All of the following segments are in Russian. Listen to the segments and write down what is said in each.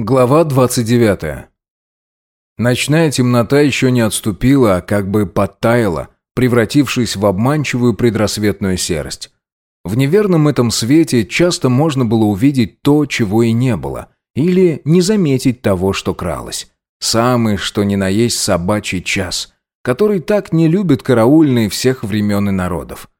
Глава 29. Ночная темнота еще не отступила, а как бы подтаяла, превратившись в обманчивую предрассветную серость. В неверном этом свете часто можно было увидеть то, чего и не было, или не заметить того, что кралось. Самый, что ни на есть собачий час, который так не любят караульные всех времен и народов.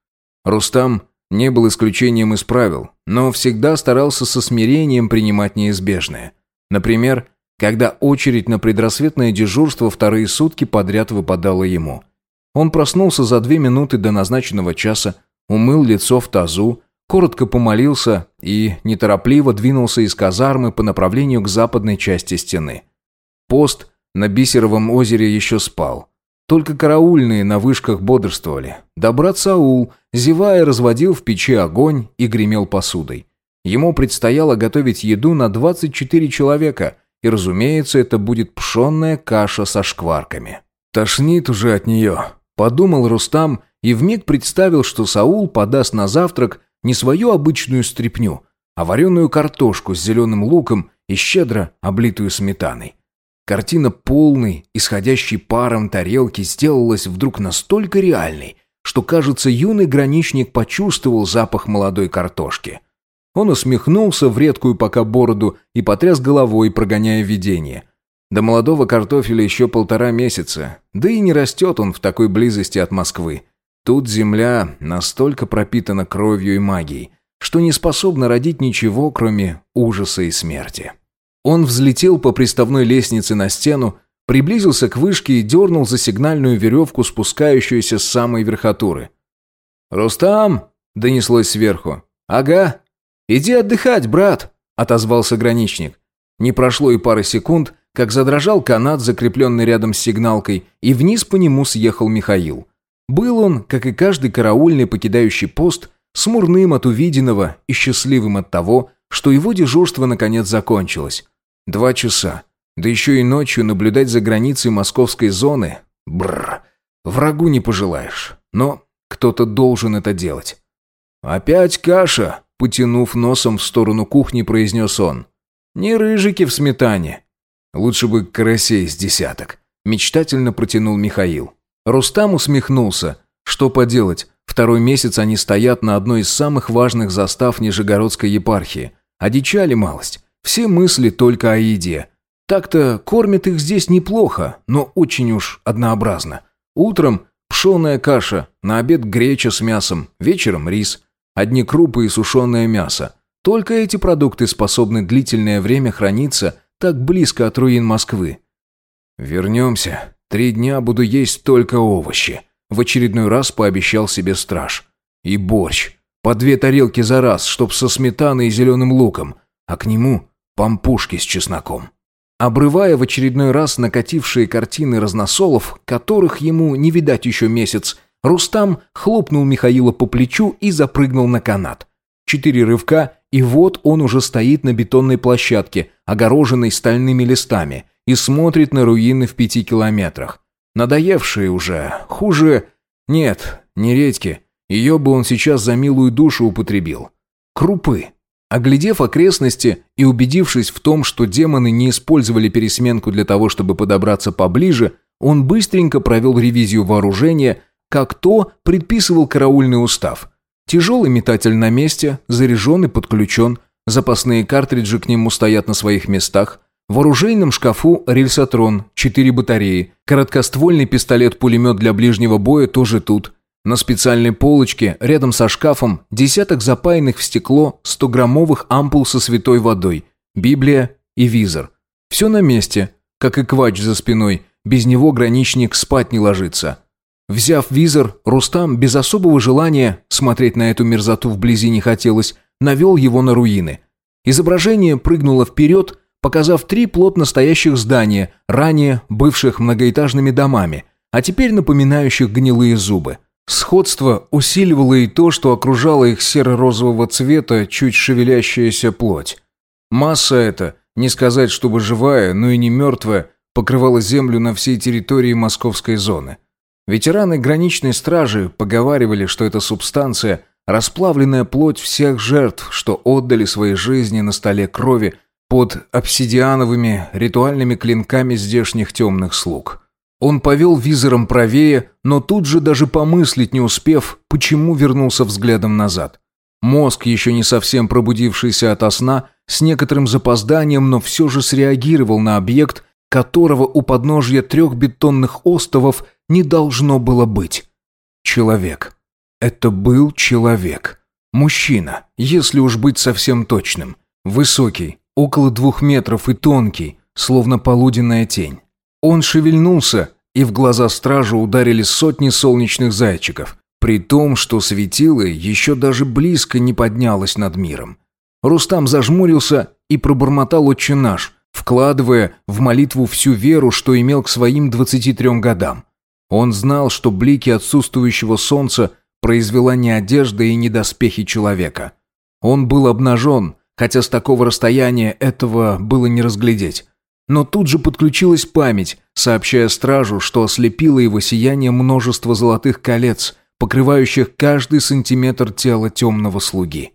Рустам не был исключением из правил, но всегда старался со смирением принимать неизбежное – Например, когда очередь на предрассветное дежурство вторые сутки подряд выпадала ему. Он проснулся за две минуты до назначенного часа, умыл лицо в тазу, коротко помолился и неторопливо двинулся из казармы по направлению к западной части стены. Пост на Бисеровом озере еще спал. Только караульные на вышках бодрствовали. Да брат Саул, зевая, разводил в печи огонь и гремел посудой. Ему предстояло готовить еду на 24 человека, и, разумеется, это будет пшенная каша со шкварками. «Тошнит уже от нее», – подумал Рустам и вмиг представил, что Саул подаст на завтрак не свою обычную стряпню, а вареную картошку с зеленым луком и щедро облитую сметаной. Картина полной, исходящей паром тарелки сделалась вдруг настолько реальной, что, кажется, юный граничник почувствовал запах молодой картошки – он усмехнулся в редкую пока бороду и потряс головой, прогоняя видение. До молодого картофеля еще полтора месяца, да и не растет он в такой близости от Москвы. Тут земля настолько пропитана кровью и магией, что не способна родить ничего, кроме ужаса и смерти. Он взлетел по приставной лестнице на стену, приблизился к вышке и дернул за сигнальную веревку, спускающуюся с самой верхотуры. «Рустам!» – донеслось сверху. «Ага!» «Иди отдыхать, брат!» – отозвался граничник. Не прошло и пары секунд, как задрожал канат, закрепленный рядом с сигналкой, и вниз по нему съехал Михаил. Был он, как и каждый караульный, покидающий пост, смурным от увиденного и счастливым от того, что его дежурство наконец закончилось. Два часа. Да еще и ночью наблюдать за границей московской зоны. Бррр. Врагу не пожелаешь. Но кто-то должен это делать. «Опять каша!» Потянув носом в сторону кухни, произнес он. «Не рыжики в сметане». «Лучше бы карасей с десяток», – мечтательно протянул Михаил. Рустам усмехнулся. «Что поделать, второй месяц они стоят на одной из самых важных застав Нижегородской епархии. Одичали малость. Все мысли только о еде. Так-то кормят их здесь неплохо, но очень уж однообразно. Утром пшеная каша, на обед греча с мясом, вечером рис – Одни крупы и сушеное мясо. Только эти продукты способны длительное время храниться так близко от руин Москвы. «Вернемся. Три дня буду есть только овощи», — в очередной раз пообещал себе страж. «И борщ. По две тарелки за раз, чтоб со сметаной и зеленым луком, а к нему пампушки с чесноком». Обрывая в очередной раз накатившие картины разносолов, которых ему не видать еще месяц, Рустам хлопнул Михаила по плечу и запрыгнул на канат. Четыре рывка, и вот он уже стоит на бетонной площадке, огороженной стальными листами, и смотрит на руины в пяти километрах. Надоевшие уже, хуже... Нет, не редьки. Ее бы он сейчас за милую душу употребил. Крупы. Оглядев окрестности и убедившись в том, что демоны не использовали пересменку для того, чтобы подобраться поближе, он быстренько провел ревизию вооружения, как то предписывал караульный устав. Тяжелый метатель на месте, заряжен и подключен, запасные картриджи к нему стоят на своих местах, в оружейном шкафу рельсотрон, четыре батареи, короткоствольный пистолет-пулемет для ближнего боя тоже тут. На специальной полочке, рядом со шкафом, десяток запаянных в стекло 100-граммовых ампул со святой водой, Библия и визор. Все на месте, как и квач за спиной, без него граничник спать не ложится. Взяв визор, Рустам без особого желания, смотреть на эту мерзоту вблизи не хотелось, навел его на руины. Изображение прыгнуло вперед, показав три плотно стоящих здания, ранее бывших многоэтажными домами, а теперь напоминающих гнилые зубы. Сходство усиливало и то, что окружало их серо-розового цвета чуть шевелящаяся плоть. Масса эта, не сказать чтобы живая, но и не мертвая, покрывала землю на всей территории московской зоны. Ветераны граничной стражи поговаривали, что эта субстанция – расплавленная плоть всех жертв, что отдали свои жизни на столе крови под обсидиановыми ритуальными клинками здешних темных слуг. Он повел визором правее, но тут же даже помыслить не успев, почему вернулся взглядом назад. Мозг, еще не совсем пробудившийся ото сна, с некоторым запозданием, но все же среагировал на объект, которого у подножья трех бетонных остовов не должно было быть. Человек. Это был человек. Мужчина, если уж быть совсем точным. Высокий, около двух метров и тонкий, словно полуденная тень. Он шевельнулся, и в глаза стража ударили сотни солнечных зайчиков, при том, что светило еще даже близко не поднялось над миром. Рустам зажмурился и пробормотал «Отче наш», вкладывая в молитву всю веру, что имел к своим 23 годам. Он знал, что блики отсутствующего солнца произвела не одежда и не доспехи человека. Он был обнажен, хотя с такого расстояния этого было не разглядеть. Но тут же подключилась память, сообщая стражу, что ослепило его сияние множество золотых колец, покрывающих каждый сантиметр тела темного слуги.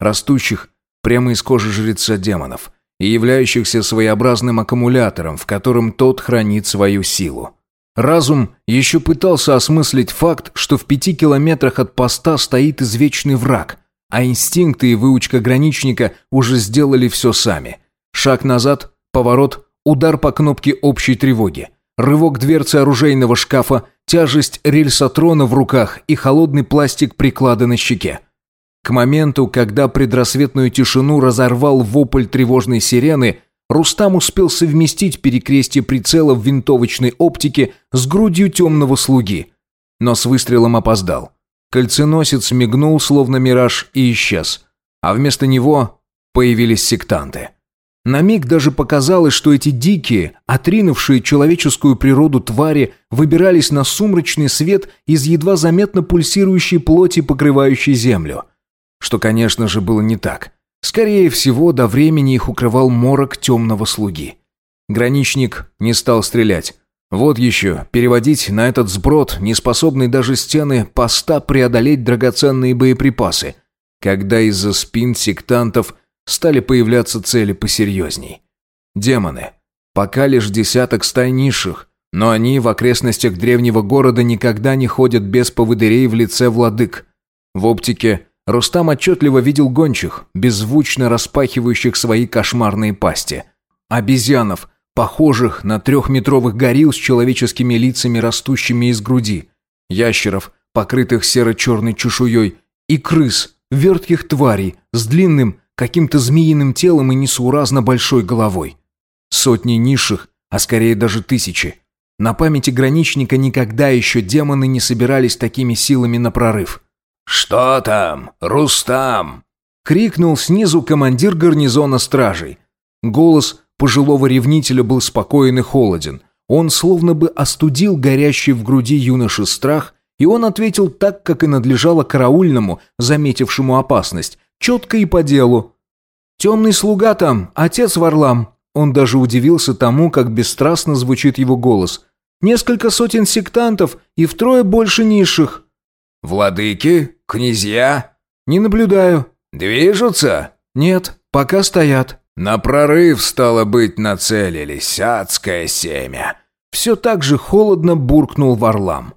Растущих прямо из кожи жреца демонов и являющихся своеобразным аккумулятором, в котором тот хранит свою силу. Разум еще пытался осмыслить факт, что в пяти километрах от поста стоит извечный враг, а инстинкты и выучка граничника уже сделали все сами. Шаг назад, поворот, Удар по кнопке общей тревоги. Рывок дверцы оружейного шкафа, тяжесть рельсотрона в руках и холодный пластик приклада на щеке. К моменту, когда предрассветную тишину разорвал вопль тревожной сирены, Рустам успел совместить перекрестие прицела в винтовочной оптике с грудью темного слуги. Но с выстрелом опоздал. Кольценосец мигнул, словно мираж, и исчез. А вместо него появились сектанты. На миг даже показалось, что эти дикие, отринувшие человеческую природу твари, выбирались на сумрачный свет из едва заметно пульсирующей плоти, покрывающей землю. Что, конечно же, было не так. Скорее всего, до времени их укрывал морок темного слуги. Граничник не стал стрелять. Вот еще, переводить на этот сброд, неспособный даже стены поста преодолеть драгоценные боеприпасы, когда из-за спин сектантов – стали появляться цели посерьезней. Демоны. Пока лишь десяток стай низших, но они в окрестностях древнего города никогда не ходят без поводырей в лице владык. В оптике Рустам отчетливо видел гончих, беззвучно распахивающих свои кошмарные пасти. Обезьянов, похожих на трехметровых горилл с человеческими лицами, растущими из груди. Ящеров, покрытых серо-черной чешуей. И крыс, вертких тварей, с длинным, каким-то змеиным телом и несуразно большой головой. Сотни низших, а скорее даже тысячи. На памяти граничника никогда еще демоны не собирались такими силами на прорыв. «Что там, Рустам?» — крикнул снизу командир гарнизона стражей. Голос пожилого ревнителя был спокоен и холоден. Он словно бы остудил горящий в груди юноши страх, и он ответил так, как и надлежало караульному, заметившему опасность, Четко и по делу. «Темный слуга там, отец Варлам». Он даже удивился тому, как бесстрастно звучит его голос. «Несколько сотен сектантов и втрое больше низших». «Владыки? Князья?» «Не наблюдаю». «Движутся?» «Нет, пока стоят». «На прорыв, стало быть, нацелились, адское семя». Все так же холодно буркнул Варлам.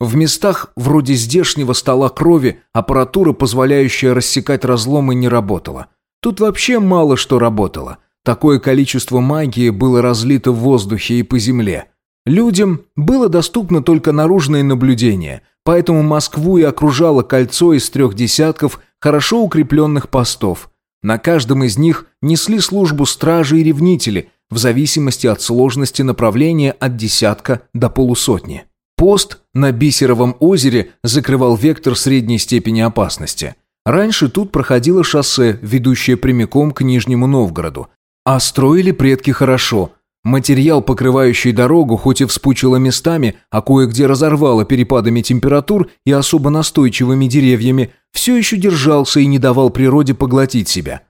В местах вроде здешнего стола крови аппаратура, позволяющая рассекать разломы, не работала. Тут вообще мало что работало. Такое количество магии было разлито в воздухе и по земле. Людям было доступно только наружное наблюдение, поэтому Москву и окружало кольцо из трех десятков хорошо укрепленных постов. На каждом из них несли службу стражи и ревнители, в зависимости от сложности направления от десятка до полусотни. Пост на Бисеровом озере закрывал вектор средней степени опасности. Раньше тут проходило шоссе, ведущее прямиком к Нижнему Новгороду. А строили предки хорошо. Материал, покрывающий дорогу, хоть и вспучило местами, а кое-где разорвало перепадами температур и особо настойчивыми деревьями, все еще держался и не давал природе поглотить себя.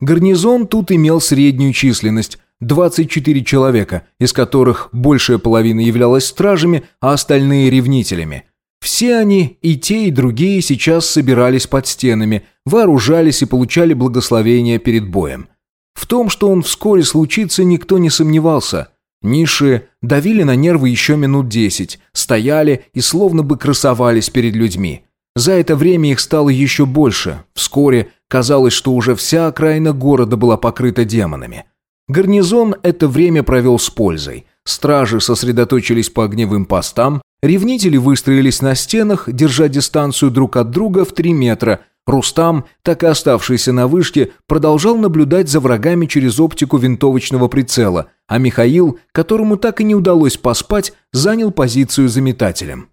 Гарнизон тут имел среднюю численность, 24 человека, из которых большая половина являлась стражами, а остальные ревнителями. Все они, и те, и другие, сейчас собирались под стенами, вооружались и получали благословение перед боем. В том, что он вскоре случится, никто не сомневался. Ниши давили на нервы еще минут десять, стояли и словно бы красовались перед людьми. За это время их стало еще больше. Вскоре казалось, что уже вся окраина города была покрыта демонами. Гарнизон это время провел с пользой. Стражи сосредоточились по огневым постам, ревнители выстроились на стенах, держа дистанцию друг от друга в три метра. Рустам, так и оставшийся на вышке, продолжал наблюдать за врагами через оптику винтовочного прицела, а Михаил, которому так и не удалось поспать, занял позицию за метателем.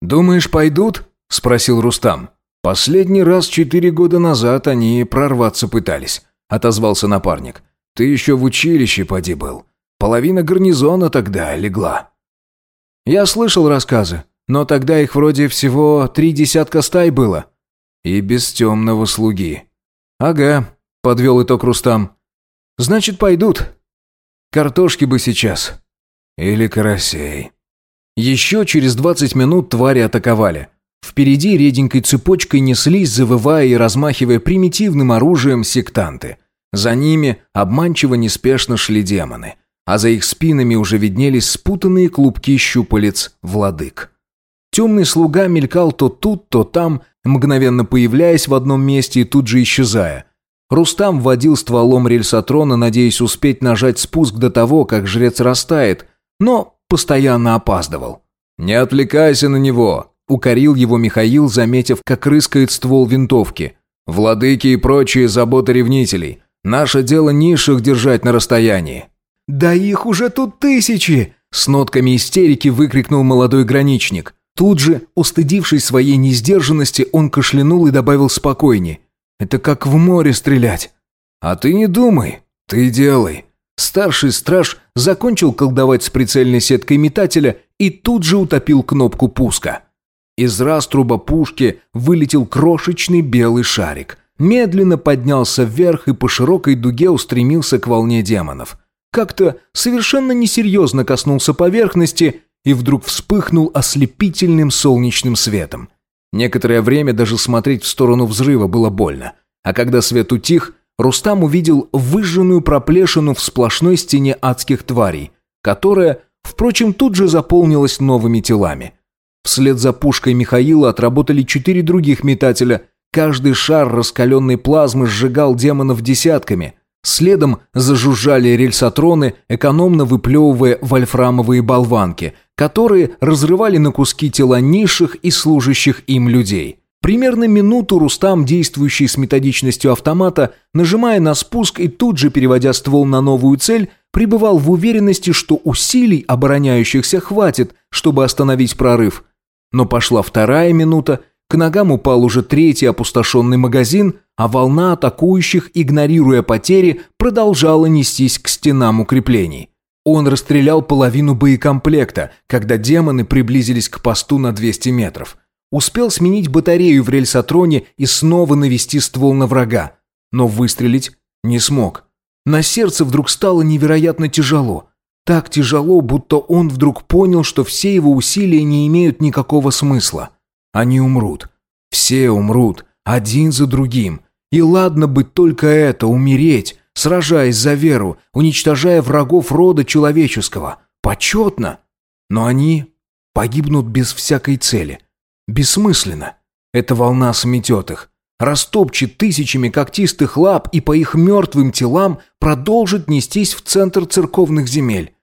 «Думаешь, пойдут?» – спросил Рустам. «Последний раз четыре года назад они прорваться пытались», – отозвался напарник. «Ты еще в училище поди был. Половина гарнизона тогда легла». «Я слышал рассказы, но тогда их вроде всего три десятка стай было». «И без темного слуги». «Ага», – подвел итог Рустам. «Значит, пойдут. Картошки бы сейчас». «Или карасей». Еще через двадцать минут твари атаковали – Впереди реденькой цепочкой неслись, завывая и размахивая примитивным оружием сектанты. За ними обманчиво неспешно шли демоны, а за их спинами уже виднелись спутанные клубки щупалец владык. Темный слуга мелькал то тут, то там, мгновенно появляясь в одном месте и тут же исчезая. Рустам вводил стволом рельсотрона, надеясь успеть нажать спуск до того, как жрец растает, но постоянно опаздывал. «Не отвлекайся на него!» Укорил его Михаил, заметив, как рыскает ствол винтовки. «Владыки и прочие заботы ревнителей. Наше дело низших держать на расстоянии». «Да их уже тут тысячи!» С нотками истерики выкрикнул молодой граничник. Тут же, устыдившись своей несдержанности, он кашлянул и добавил спокойнее. «Это как в море стрелять». «А ты не думай, ты делай». Старший страж закончил колдовать с прицельной сеткой метателя и тут же утопил кнопку пуска. Из раструба пушки вылетел крошечный белый шарик. Медленно поднялся вверх и по широкой дуге устремился к волне демонов. Как-то совершенно несерьезно коснулся поверхности и вдруг вспыхнул ослепительным солнечным светом. Некоторое время даже смотреть в сторону взрыва было больно. А когда свет утих, Рустам увидел выжженную проплешину в сплошной стене адских тварей, которая, впрочем, тут же заполнилась новыми телами. Вслед за пушкой Михаила отработали четыре других метателя. Каждый шар раскаленной плазмы сжигал демонов десятками. Следом зажужжали рельсотроны, экономно выплевывая вольфрамовые болванки, которые разрывали на куски тела низших и служащих им людей. Примерно минуту Рустам, действующий с методичностью автомата, нажимая на спуск и тут же переводя ствол на новую цель, пребывал в уверенности, что усилий обороняющихся хватит, чтобы остановить прорыв – но пошла вторая минута, к ногам упал уже третий опустошенный магазин, а волна атакующих, игнорируя потери, продолжала нестись к стенам укреплений. Он расстрелял половину боекомплекта, когда демоны приблизились к посту на 200 метров. Успел сменить батарею в рельсотроне и снова навести ствол на врага. Но выстрелить не смог. На сердце вдруг стало невероятно тяжело. Так тяжело, будто он вдруг понял, что все его усилия не имеют никакого смысла. Они умрут. Все умрут, один за другим. И ладно бы только это, умереть, сражаясь за веру, уничтожая врагов рода человеческого. Почетно. Но они погибнут без всякой цели. Бессмысленно. Эта волна сметет их. Растопчет тысячами когтистых лап и по их мертвым телам продолжит нестись в центр церковных земель.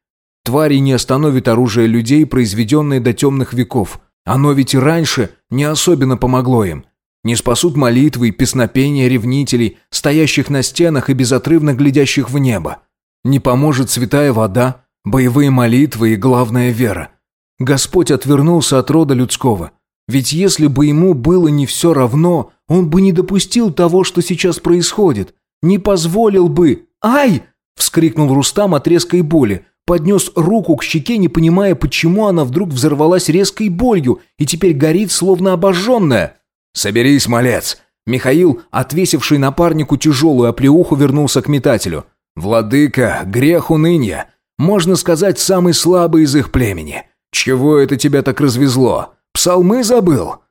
Твари не остановит оружие людей, произведенное до темных веков. Оно ведь и раньше не особенно помогло им. Не спасут молитвы и песнопения ревнителей, стоящих на стенах и безотрывно глядящих в небо. Не поможет святая вода, боевые молитвы и главная вера. Господь отвернулся от рода людского. Ведь если бы ему было не все равно, он бы не допустил того, что сейчас происходит. Не позволил бы... «Ай!» – вскрикнул Рустам от резкой боли поднес руку к щеке, не понимая, почему она вдруг взорвалась резкой болью и теперь горит, словно обожженная. «Соберись, малец!» Михаил, отвесивший напарнику тяжелую оплеуху, вернулся к метателю. «Владыка, грех уныния. Можно сказать, самый слабый из их племени. Чего это тебя так развезло? Псалмы забыл?»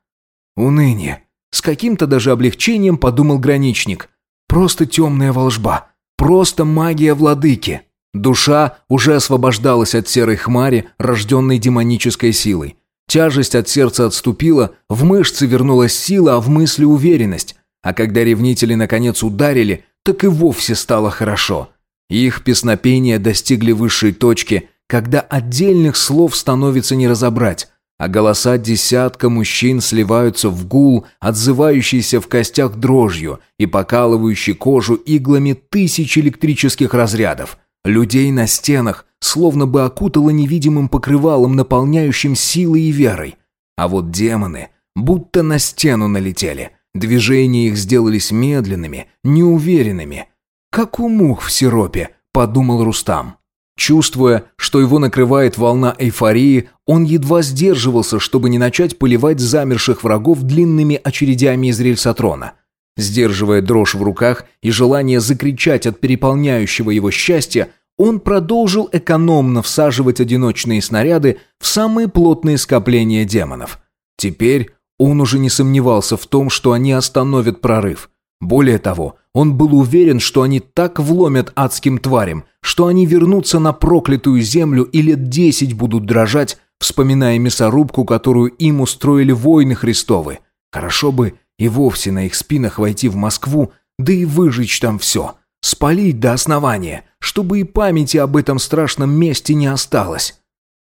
«Уныние. С каким-то даже облегчением подумал граничник. Просто темная волжба. Просто магия владыки. Душа уже освобождалась от серой хмари, рожденной демонической силой. Тяжесть от сердца отступила, в мышцы вернулась сила, а в мысли уверенность. А когда ревнители наконец ударили, так и вовсе стало хорошо. Их песнопения достигли высшей точки, когда отдельных слов становится не разобрать, а голоса десятка мужчин сливаются в гул, отзывающийся в костях дрожью и покалывающий кожу иглами тысяч электрических разрядов. Людей на стенах словно бы окутало невидимым покрывалом, наполняющим силой и верой. А вот демоны будто на стену налетели. Движения их сделались медленными, неуверенными. «Как у мух в сиропе», — подумал Рустам. Чувствуя, что его накрывает волна эйфории, он едва сдерживался, чтобы не начать поливать замерших врагов длинными очередями из рельсотрона. Сдерживая дрожь в руках и желание закричать от переполняющего его счастья, он продолжил экономно всаживать одиночные снаряды в самые плотные скопления демонов. Теперь он уже не сомневался в том, что они остановят прорыв. Более того, он был уверен, что они так вломят адским тварям, что они вернутся на проклятую землю и лет десять будут дрожать, вспоминая мясорубку, которую им устроили воины Христовы. Хорошо бы и вовсе на их спинах войти в Москву, да и выжечь там все, спалить до основания, чтобы и памяти об этом страшном месте не осталось.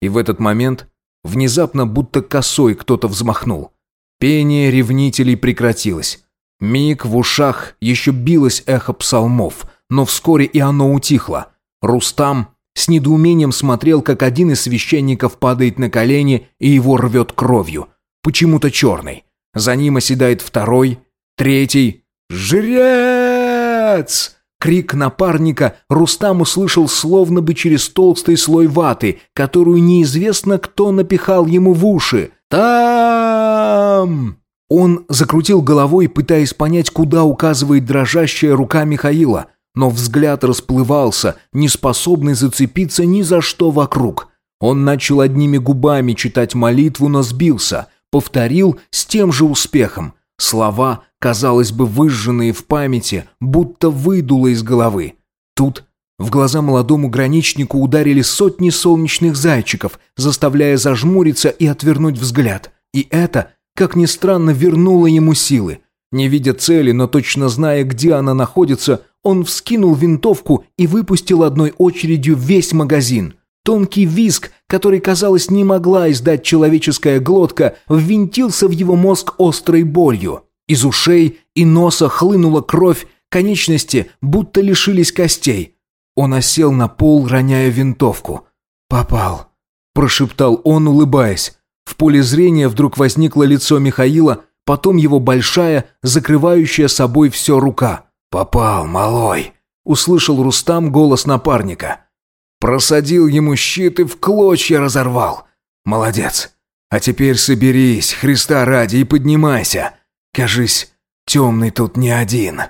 И в этот момент внезапно будто косой кто-то взмахнул. Пение ревнителей прекратилось. Миг в ушах еще билось эхо псалмов, но вскоре и оно утихло. Рустам с недоумением смотрел, как один из священников падает на колени и его рвет кровью, почему-то черной. За ним оседает второй, третий. «Жрец!» Крик напарника Рустам услышал словно бы через толстый слой ваты, которую неизвестно кто напихал ему в уши. «Там!» Он закрутил головой, пытаясь понять, куда указывает дрожащая рука Михаила, но взгляд расплывался, не способный зацепиться ни за что вокруг. Он начал одними губами читать молитву, но сбился, повторил с тем же успехом. Слова, казалось бы, выжженные в памяти, будто выдуло из головы. Тут в глаза молодому граничнику ударили сотни солнечных зайчиков, заставляя зажмуриться и отвернуть взгляд. И это как ни странно, вернула ему силы. Не видя цели, но точно зная, где она находится, он вскинул винтовку и выпустил одной очередью весь магазин. Тонкий виск, который, казалось, не могла издать человеческая глотка, ввинтился в его мозг острой болью. Из ушей и носа хлынула кровь, конечности будто лишились костей. Он осел на пол, роняя винтовку. «Попал», – прошептал он, улыбаясь. В поле зрения вдруг возникло лицо Михаила, потом его большая, закрывающая собой все рука. «Попал, малой!» – услышал Рустам голос напарника. «Просадил ему щит и в клочья разорвал. Молодец! А теперь соберись, Христа ради, и поднимайся. Кажись, темный тут не один».